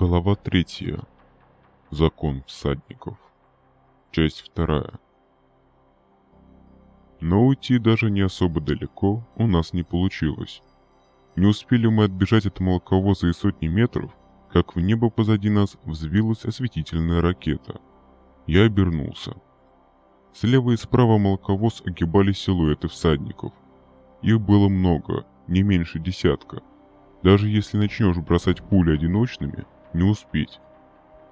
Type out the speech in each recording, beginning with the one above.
Глава третья. Закон всадников. Часть вторая. Но уйти даже не особо далеко у нас не получилось. Не успели мы отбежать от молоковоза и сотни метров, как в небо позади нас взвилась осветительная ракета. Я обернулся. Слева и справа молоковоз огибали силуэты всадников. Их было много, не меньше десятка. Даже если начнешь бросать пули одиночными, не успеть.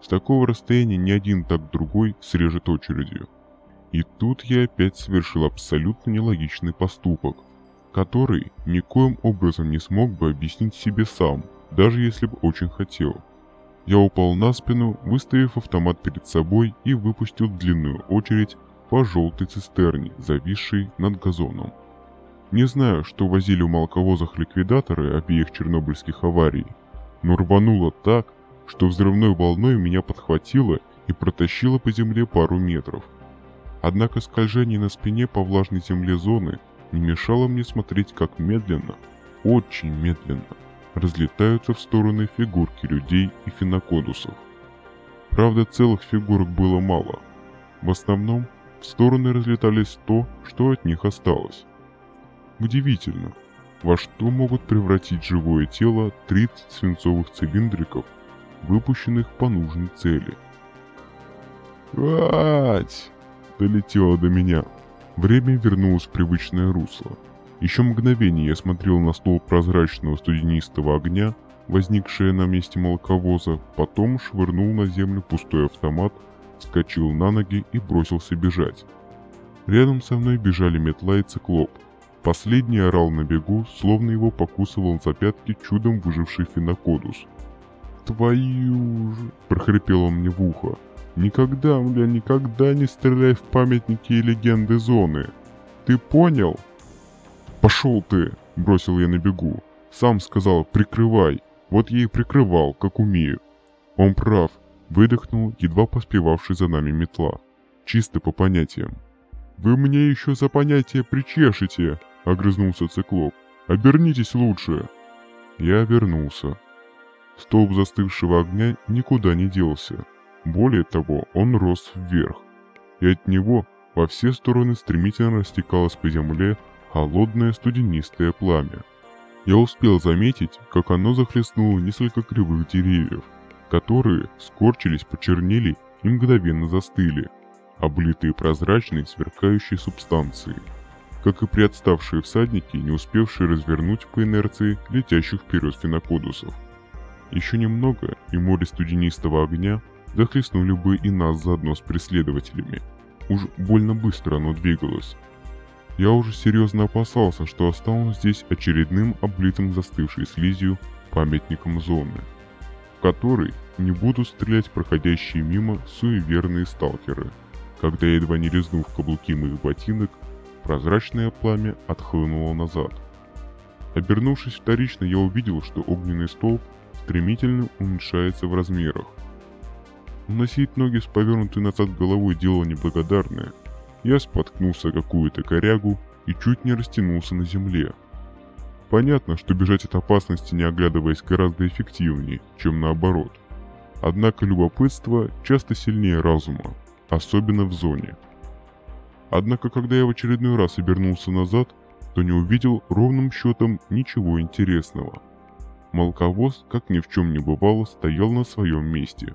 С такого расстояния ни один, так другой срежет очередью. И тут я опять совершил абсолютно нелогичный поступок, который никоим образом не смог бы объяснить себе сам, даже если бы очень хотел. Я упал на спину, выставив автомат перед собой и выпустил длинную очередь по желтой цистерне, зависшей над газоном. Не знаю, что возили в молоковозах ликвидаторы обеих чернобыльских аварий, но рвануло так, что взрывной волной меня подхватило и протащило по земле пару метров. Однако скольжение на спине по влажной земле зоны не мешало мне смотреть, как медленно, очень медленно, разлетаются в стороны фигурки людей и фенокодусов. Правда, целых фигурок было мало. В основном в стороны разлетались то, что от них осталось. Удивительно, во что могут превратить живое тело 30 свинцовых цилиндриков выпущенных по нужной цели. «Ать!» — долетело до меня. Время вернулось в привычное русло. Еще мгновение я смотрел на стол прозрачного студенистого огня, возникшее на месте молоковоза, потом швырнул на землю пустой автомат, вскочил на ноги и бросился бежать. Рядом со мной бежали метла и циклоп. Последний орал на бегу, словно его покусывал за пятки чудом выживший фенокодус — твою же!» – прохрипел он мне в ухо. «Никогда, бля, никогда не стреляй в памятники и легенды зоны! Ты понял?» «Пошел ты!» – бросил я на бегу. Сам сказал «прикрывай». Вот я и прикрывал, как умею. Он прав. Выдохнул, едва поспевавший за нами метла. Чисто по понятиям. «Вы мне еще за понятие причешете!» — огрызнулся циклоп. «Обернитесь лучше!» Я обернулся. Столб застывшего огня никуда не делся. Более того, он рос вверх. И от него во все стороны стремительно растекалось по земле холодное студенистое пламя. Я успел заметить, как оно захлестнуло несколько кривых деревьев, которые скорчились, почернели и мгновенно застыли, облитые прозрачной сверкающей субстанцией, как и приотставшие всадники, не успевшие развернуть по инерции летящих вперед фенокодусов. Еще немного, и море студенистого огня захлестнули бы и нас заодно с преследователями. Уж больно быстро оно двигалось. Я уже серьезно опасался, что останусь здесь очередным облитым застывшей слизью памятником зоны, в который не будут стрелять проходящие мимо суеверные сталкеры. Когда едва не резнув каблуки моих ботинок, прозрачное пламя отхлынуло назад. Обернувшись вторично, я увидел, что огненный столб стремительно уменьшается в размерах. Носить ноги с повернутой назад головой дело неблагодарное. Я споткнулся какую-то корягу и чуть не растянулся на земле. Понятно, что бежать от опасности не оглядываясь гораздо эффективнее, чем наоборот. Однако любопытство часто сильнее разума, особенно в зоне. Однако, когда я в очередной раз обернулся назад, то не увидел ровным счетом ничего интересного – Молоковоз, как ни в чем не бывало, стоял на своем месте.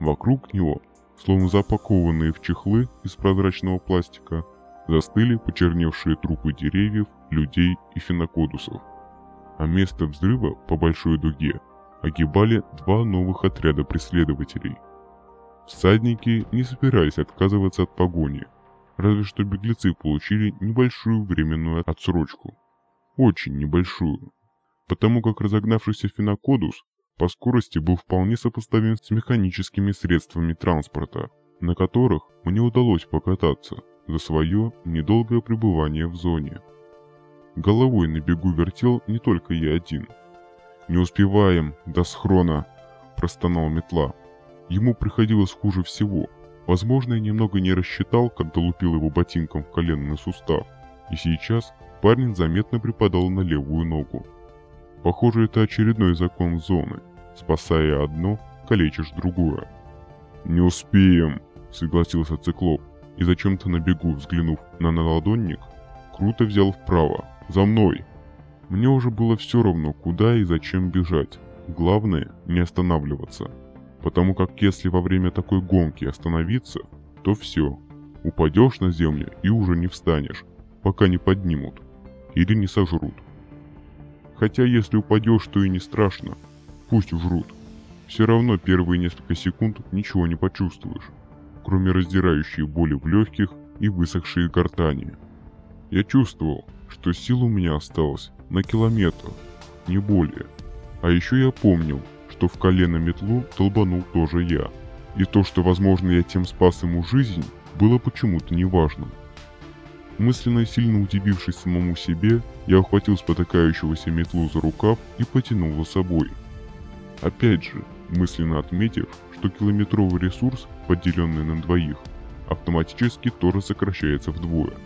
Вокруг него, словно запакованные в чехлы из прозрачного пластика, застыли почерневшие трупы деревьев, людей и фенокодусов. А место взрыва по большой дуге огибали два новых отряда преследователей. Всадники не собирались отказываться от погони, разве что беглецы получили небольшую временную отсрочку. Очень небольшую потому как разогнавшийся фенокодус по скорости был вполне сопоставим с механическими средствами транспорта, на которых мне удалось покататься за свое недолгое пребывание в зоне. Головой на бегу вертел не только я один. «Не успеваем, до схрона!» – простонал метла. Ему приходилось хуже всего. Возможно, я немного не рассчитал, когда лупил его ботинком в коленный сустав, и сейчас парень заметно припадал на левую ногу. Похоже, это очередной закон зоны. Спасая одно, калечишь другое. «Не успеем», — согласился циклоп, и зачем-то на бегу, взглянув на наладонник, круто взял вправо. «За мной!» Мне уже было все равно, куда и зачем бежать. Главное, не останавливаться. Потому как если во время такой гонки остановиться, то все. Упадешь на землю и уже не встанешь, пока не поднимут. Или не сожрут. Хотя если упадешь, то и не страшно. Пусть жрут. Все равно первые несколько секунд ничего не почувствуешь, кроме раздирающей боли в легких и высохшей гортани. Я чувствовал, что сил у меня осталось на километр, не более. А еще я помнил, что в колено метлу толбанул тоже я. И то, что, возможно, я тем спас ему жизнь, было почему-то неважным. Мысленно сильно удивившись самому себе, я ухватил спотыкающегося метлу за рукав и потянул за собой. Опять же, мысленно отметив, что километровый ресурс, поделенный на двоих, автоматически тоже сокращается вдвое –